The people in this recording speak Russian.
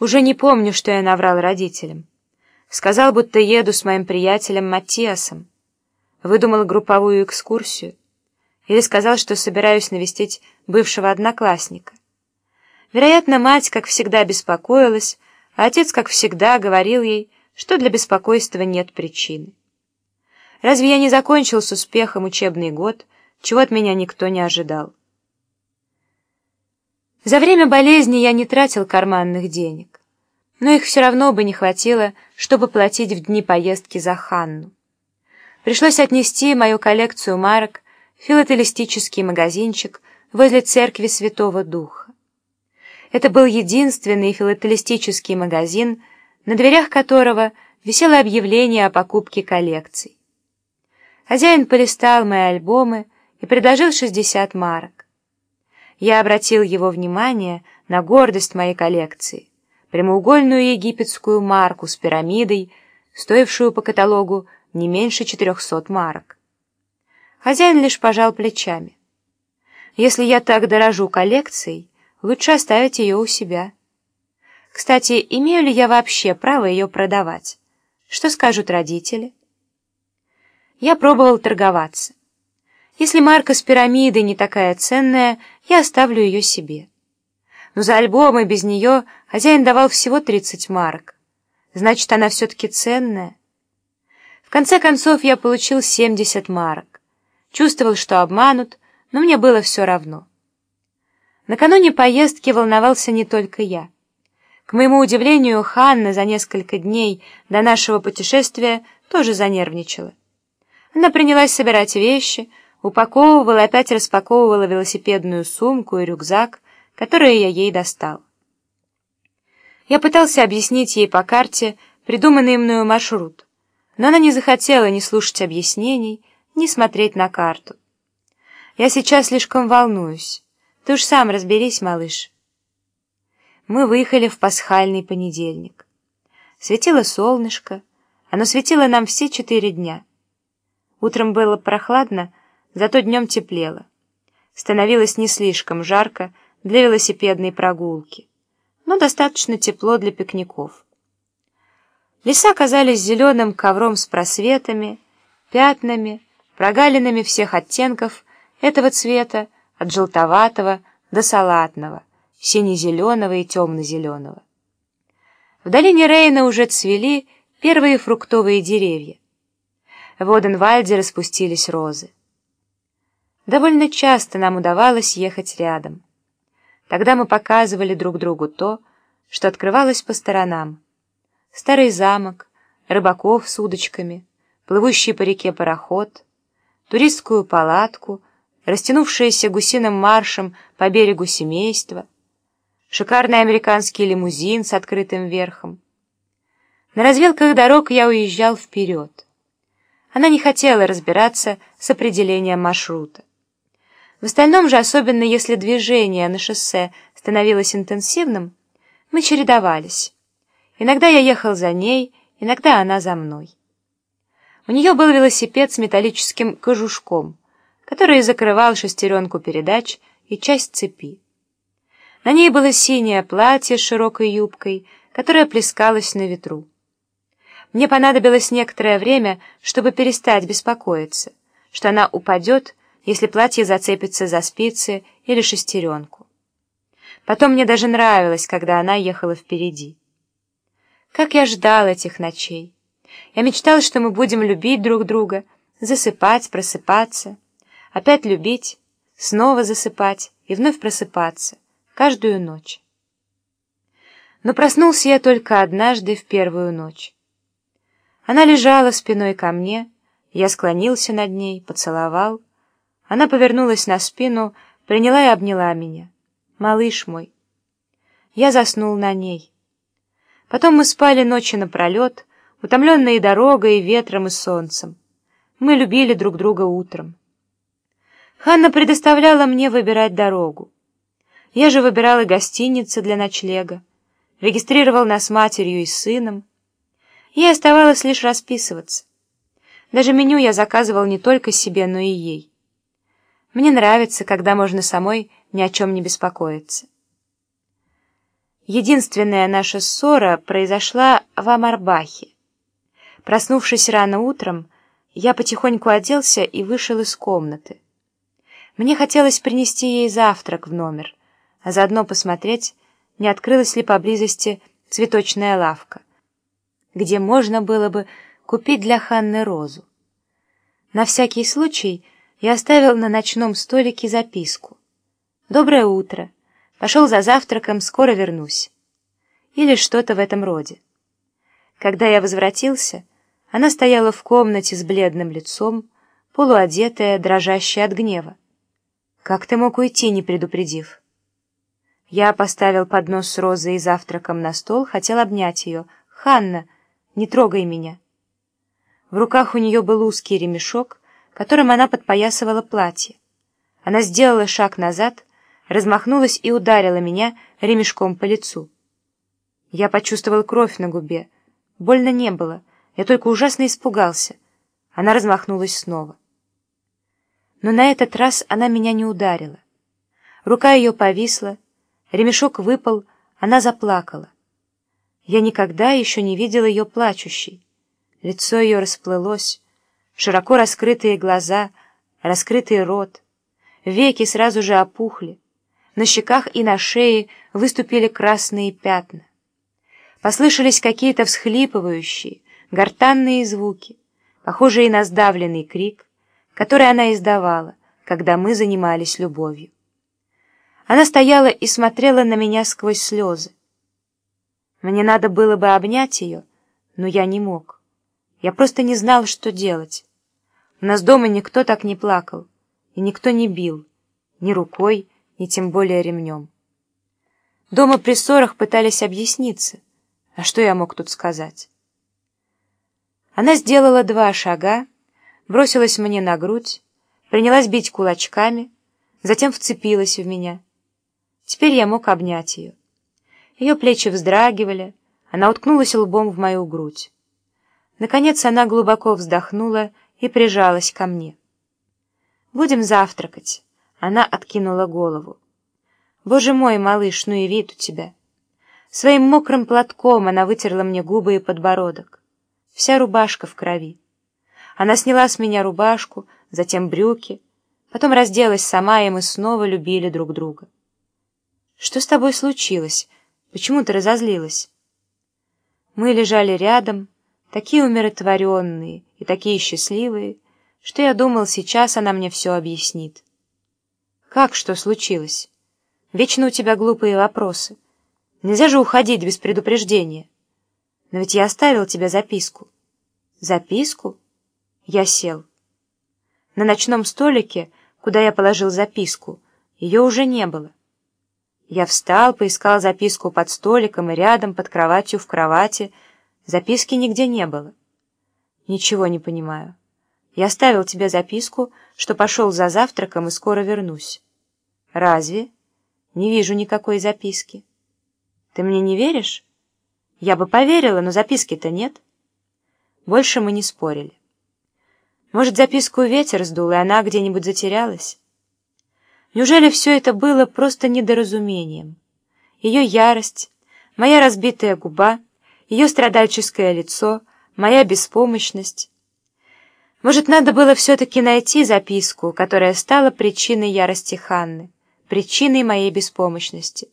Уже не помню, что я наврал родителям. Сказал, будто еду с моим приятелем Матиасом. Выдумал групповую экскурсию. Или сказал, что собираюсь навестить бывшего одноклассника. Вероятно, мать, как всегда, беспокоилась, а отец, как всегда, говорил ей, что для беспокойства нет причины. Разве я не закончил с успехом учебный год, чего от меня никто не ожидал? За время болезни я не тратил карманных денег, но их все равно бы не хватило, чтобы платить в дни поездки за Ханну. Пришлось отнести мою коллекцию марок в филателистический магазинчик возле церкви Святого Духа. Это был единственный филателистический магазин, на дверях которого висело объявление о покупке коллекций. Хозяин полистал мои альбомы и предложил 60 марок. Я обратил его внимание на гордость моей коллекции, прямоугольную египетскую марку с пирамидой, стоившую по каталогу не меньше 400 марок. Хозяин лишь пожал плечами. Если я так дорожу коллекцией, лучше оставить ее у себя. Кстати, имею ли я вообще право ее продавать? Что скажут родители? Я пробовал торговаться. Если марка с пирамидой не такая ценная, я оставлю ее себе. Но за альбомы без нее хозяин давал всего 30 марок. Значит, она все-таки ценная. В конце концов, я получил 70 марок. Чувствовал, что обманут, но мне было все равно. Накануне поездки волновался не только я. К моему удивлению, Ханна за несколько дней до нашего путешествия тоже занервничала. Она принялась собирать вещи, упаковывала, опять распаковывала велосипедную сумку и рюкзак, которые я ей достал. Я пытался объяснить ей по карте придуманный мною маршрут, но она не захотела ни слушать объяснений, ни смотреть на карту. «Я сейчас слишком волнуюсь. Ты уж сам разберись, малыш». Мы выехали в пасхальный понедельник. Светило солнышко, оно светило нам все четыре дня. Утром было прохладно, зато днем теплело. Становилось не слишком жарко для велосипедной прогулки, но достаточно тепло для пикников. Леса казались зеленым ковром с просветами, пятнами, прогалинами всех оттенков этого цвета, от желтоватого до салатного, сине-зеленого и темно-зеленого. В долине Рейна уже цвели первые фруктовые деревья. В Оденвальде распустились розы. Довольно часто нам удавалось ехать рядом. Тогда мы показывали друг другу то, что открывалось по сторонам. Старый замок, рыбаков с удочками, плывущий по реке пароход, туристскую палатку, растянувшееся гусиным маршем по берегу семейства, шикарный американский лимузин с открытым верхом. На развилках дорог я уезжал вперед. Она не хотела разбираться с определением маршрута. В остальном же, особенно если движение на шоссе становилось интенсивным, мы чередовались. Иногда я ехал за ней, иногда она за мной. У нее был велосипед с металлическим кожушком, который закрывал шестеренку передач и часть цепи. На ней было синее платье с широкой юбкой, которое плескалось на ветру. Мне понадобилось некоторое время, чтобы перестать беспокоиться, что она упадет, если платье зацепится за спицы или шестеренку. Потом мне даже нравилось, когда она ехала впереди. Как я ждал этих ночей! Я мечтал, что мы будем любить друг друга, засыпать, просыпаться, опять любить, снова засыпать и вновь просыпаться, каждую ночь. Но проснулся я только однажды в первую ночь. Она лежала спиной ко мне, я склонился над ней, поцеловал, она повернулась на спину, приняла и обняла меня. «Малыш мой». Я заснул на ней. Потом мы спали ночи напролет, утомленные дорогой, ветром и солнцем. Мы любили друг друга утром. Ханна предоставляла мне выбирать дорогу. Я же выбирала гостиницы для ночлега, регистрировал нас матерью и сыном. Ей оставалось лишь расписываться. Даже меню я заказывал не только себе, но и ей. Мне нравится, когда можно самой ни о чем не беспокоиться. Единственная наша ссора произошла в Амарбахе. Проснувшись рано утром, я потихоньку оделся и вышел из комнаты. Мне хотелось принести ей завтрак в номер, а заодно посмотреть, не открылась ли поблизости цветочная лавка, где можно было бы купить для Ханны розу. На всякий случай я оставил на ночном столике записку. «Доброе утро. Пошел за завтраком, скоро вернусь». Или что-то в этом роде. Когда я возвратился, она стояла в комнате с бледным лицом, полуодетая, дрожащая от гнева. «Как ты мог уйти, не предупредив?» Я поставил поднос с розой и завтраком на стол, хотел обнять ее. «Ханна, не трогай меня!» В руках у нее был узкий ремешок, которым она подпоясывала платье. Она сделала шаг назад, размахнулась и ударила меня ремешком по лицу. Я почувствовал кровь на губе. Больно не было, я только ужасно испугался. Она размахнулась снова. Но на этот раз она меня не ударила. Рука ее повисла, ремешок выпал, она заплакала. Я никогда еще не видел ее плачущей. Лицо ее расплылось, широко раскрытые глаза, раскрытый рот, веки сразу же опухли, на щеках и на шее выступили красные пятна. Послышались какие-то всхлипывающие, гортанные звуки, похожие на сдавленный крик, который она издавала, когда мы занимались любовью. Она стояла и смотрела на меня сквозь слезы. Мне надо было бы обнять ее, но я не мог. Я просто не знал, что делать. У нас дома никто так не плакал, и никто не бил, ни рукой, ни тем более ремнем. Дома при ссорах пытались объясниться, а что я мог тут сказать? Она сделала два шага, бросилась мне на грудь, принялась бить кулачками, затем вцепилась в меня. Теперь я мог обнять ее. Ее плечи вздрагивали, она уткнулась лбом в мою грудь. Наконец она глубоко вздохнула и прижалась ко мне. «Будем завтракать», — она откинула голову. «Боже мой, малыш, ну и вид у тебя». Своим мокрым платком она вытерла мне губы и подбородок. Вся рубашка в крови. Она сняла с меня рубашку, затем брюки, потом разделась сама, и мы снова любили друг друга. «Что с тобой случилось? Почему ты разозлилась?» Мы лежали рядом, такие умиротворенные и такие счастливые, что я думал, сейчас она мне все объяснит. «Как что случилось? Вечно у тебя глупые вопросы. Нельзя же уходить без предупреждения. Но ведь я оставил тебе записку». «Записку?» Я сел. На ночном столике, куда я положил записку, ее уже не было. Я встал, поискал записку под столиком и рядом, под кроватью, в кровати, Записки нигде не было. Ничего не понимаю. Я оставил тебе записку, что пошел за завтраком и скоро вернусь. Разве? Не вижу никакой записки. Ты мне не веришь? Я бы поверила, но записки-то нет. Больше мы не спорили. Может, записку ветер сдул, и она где-нибудь затерялась? Неужели все это было просто недоразумением? Ее ярость, моя разбитая губа — ее страдальческое лицо, моя беспомощность. Может, надо было все-таки найти записку, которая стала причиной ярости Ханны, причиной моей беспомощности.